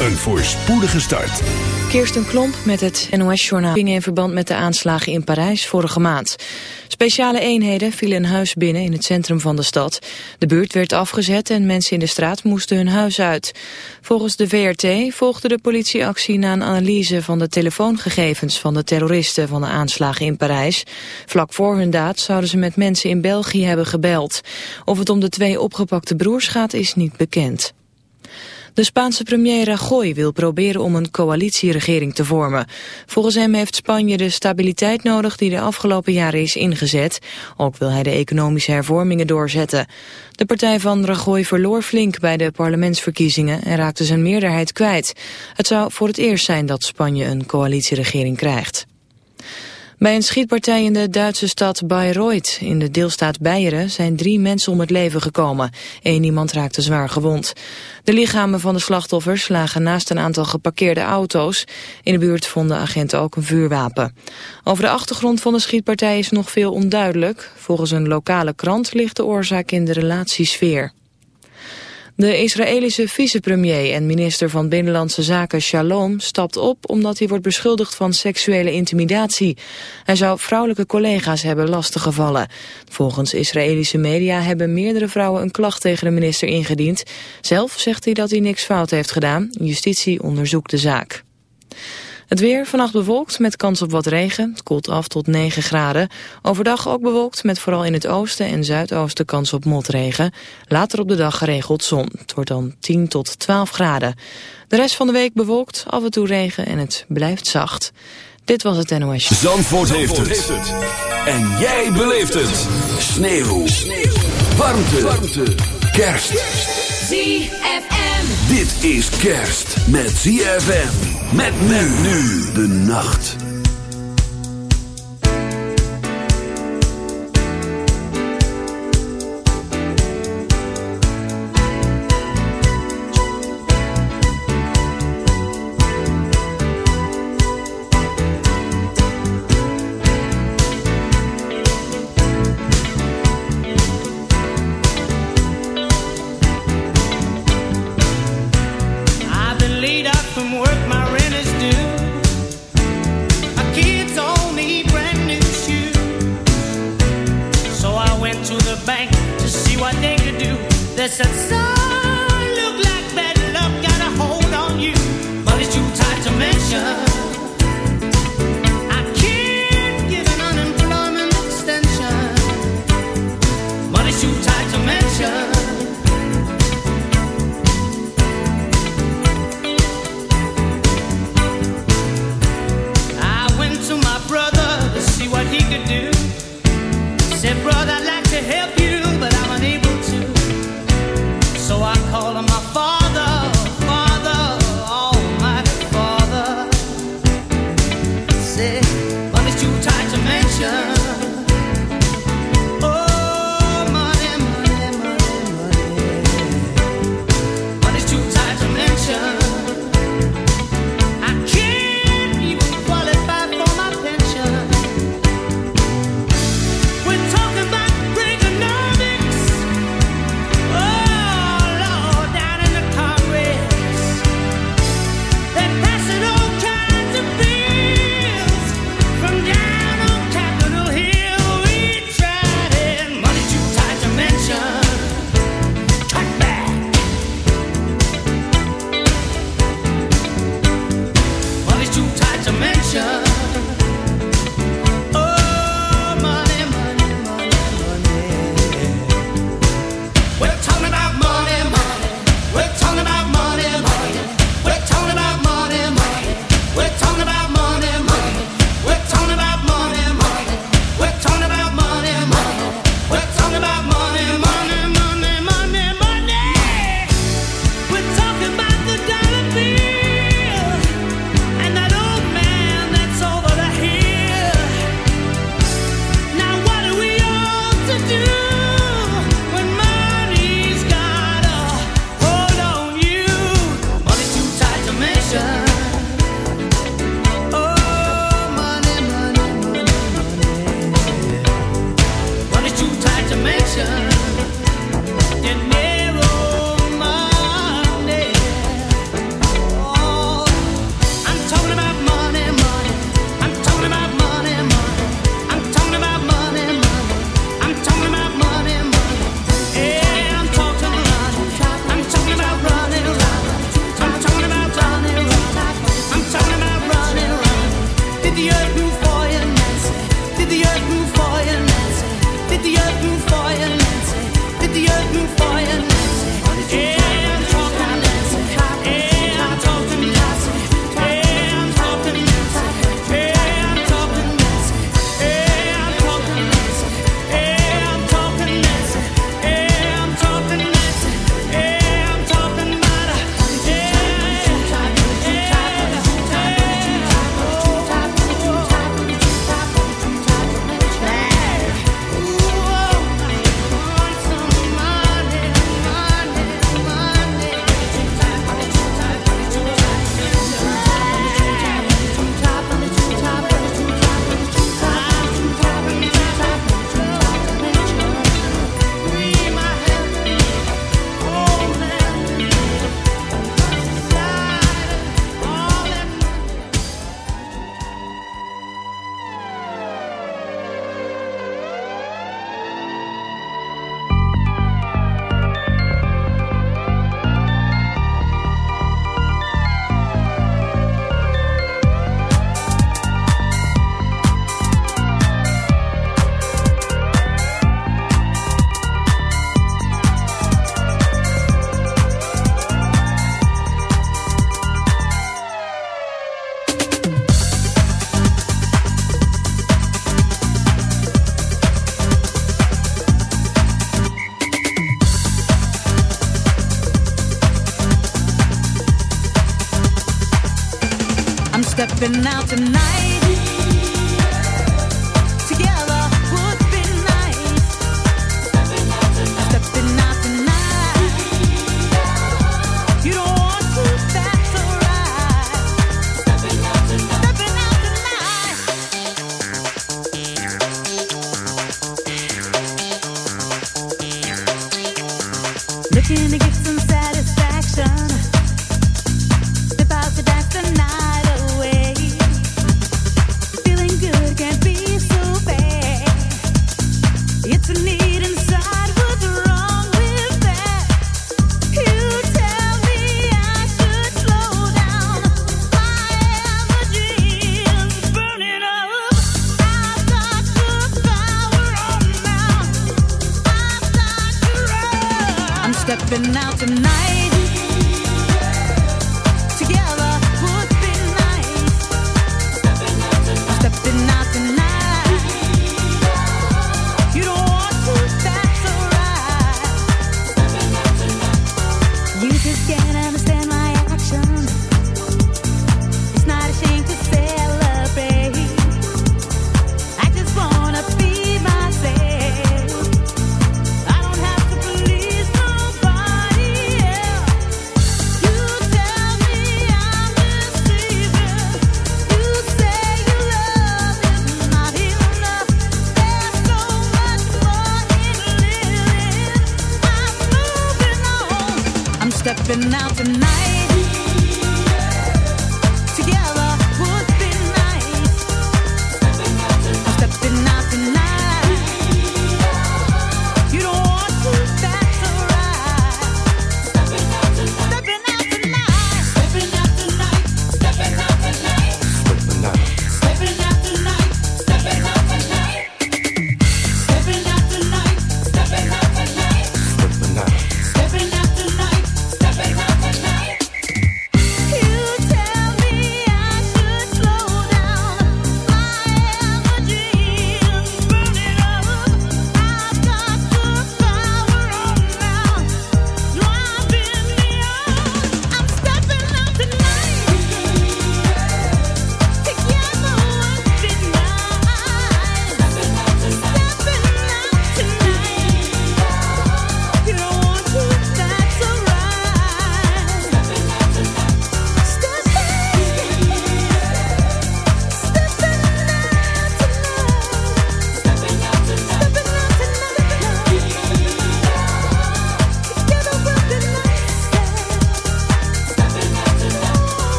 een voorspoedige start. Kirsten Klomp met het NOS-journaal in verband met de aanslagen in Parijs vorige maand. Speciale eenheden vielen een huis binnen in het centrum van de stad. De buurt werd afgezet en mensen in de straat moesten hun huis uit. Volgens de VRT volgde de politieactie na een analyse van de telefoongegevens van de terroristen van de aanslagen in Parijs. Vlak voor hun daad zouden ze met mensen in België hebben gebeld. Of het om de twee opgepakte broers gaat is niet bekend. De Spaanse premier Rajoy wil proberen om een coalitieregering te vormen. Volgens hem heeft Spanje de stabiliteit nodig die de afgelopen jaren is ingezet. Ook wil hij de economische hervormingen doorzetten. De partij van Rajoy verloor flink bij de parlementsverkiezingen en raakte zijn meerderheid kwijt. Het zou voor het eerst zijn dat Spanje een coalitieregering krijgt. Bij een schietpartij in de Duitse stad Bayreuth in de deelstaat Beieren zijn drie mensen om het leven gekomen. Eén iemand raakte zwaar gewond. De lichamen van de slachtoffers lagen naast een aantal geparkeerde auto's. In de buurt vonden agenten ook een vuurwapen. Over de achtergrond van de schietpartij is nog veel onduidelijk. Volgens een lokale krant ligt de oorzaak in de relatiesfeer. De Israëlische vicepremier en minister van Binnenlandse Zaken Shalom stapt op omdat hij wordt beschuldigd van seksuele intimidatie. Hij zou vrouwelijke collega's hebben lastiggevallen. Volgens Israëlische media hebben meerdere vrouwen een klacht tegen de minister ingediend. Zelf zegt hij dat hij niks fout heeft gedaan. Justitie onderzoekt de zaak. Het weer vannacht bewolkt met kans op wat regen. Het koelt af tot 9 graden. Overdag ook bewolkt met vooral in het oosten en zuidoosten kans op motregen. Later op de dag geregeld zon. Het wordt dan 10 tot 12 graden. De rest van de week bewolkt, af en toe regen en het blijft zacht. Dit was het NOS. Zandvoort, heeft, het. En jij beleeft het. Sneeuw. Sneeuw. Warmte. Warmte. Kerst. ZFM. Dit is kerst met ZFM. Met men nu de nacht.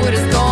what is going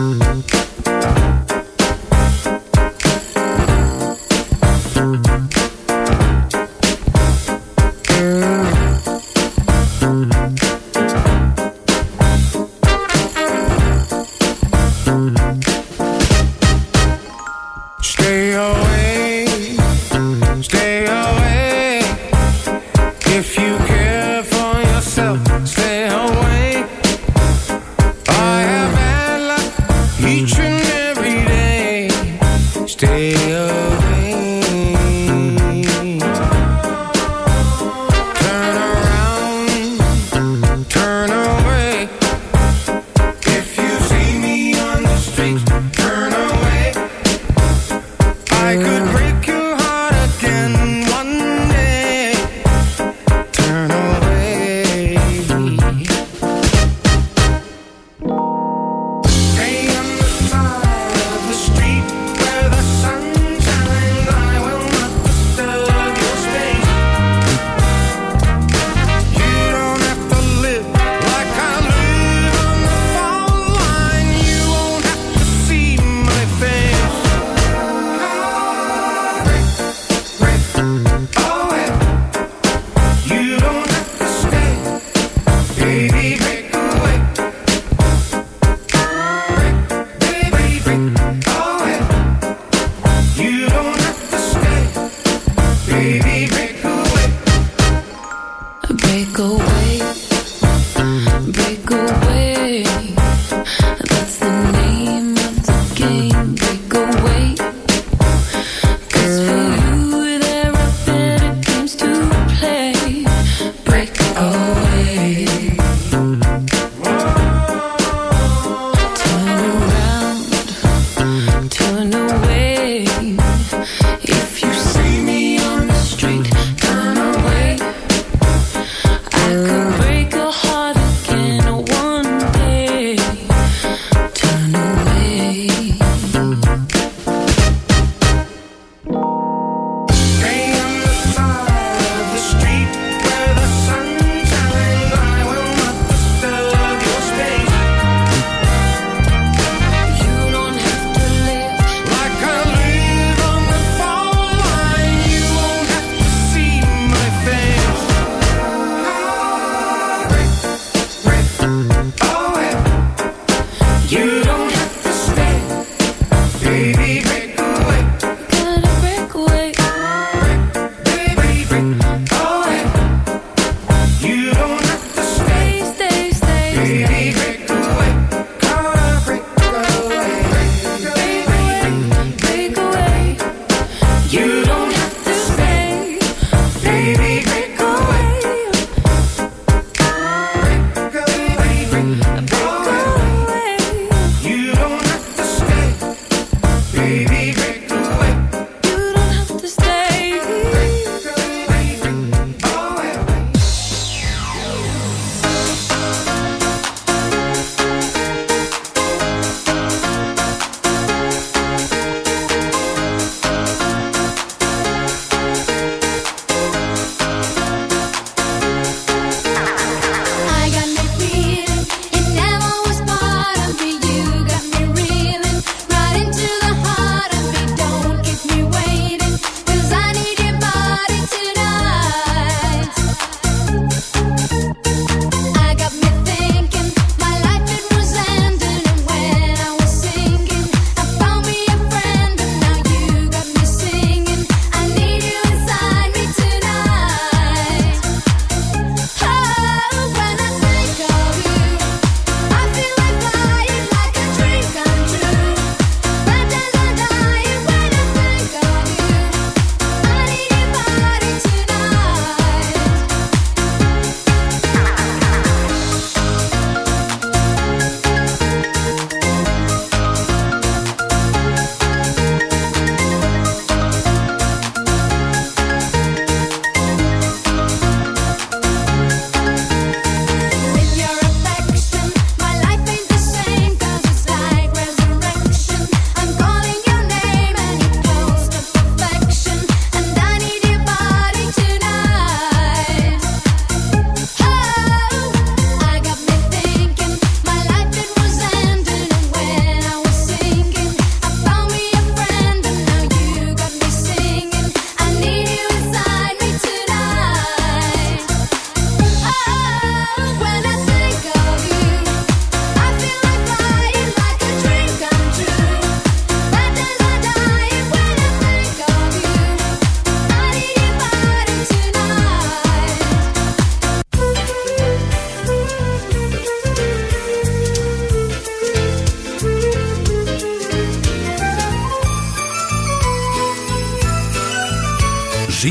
Mm-hmm.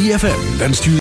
ZFM wenst u...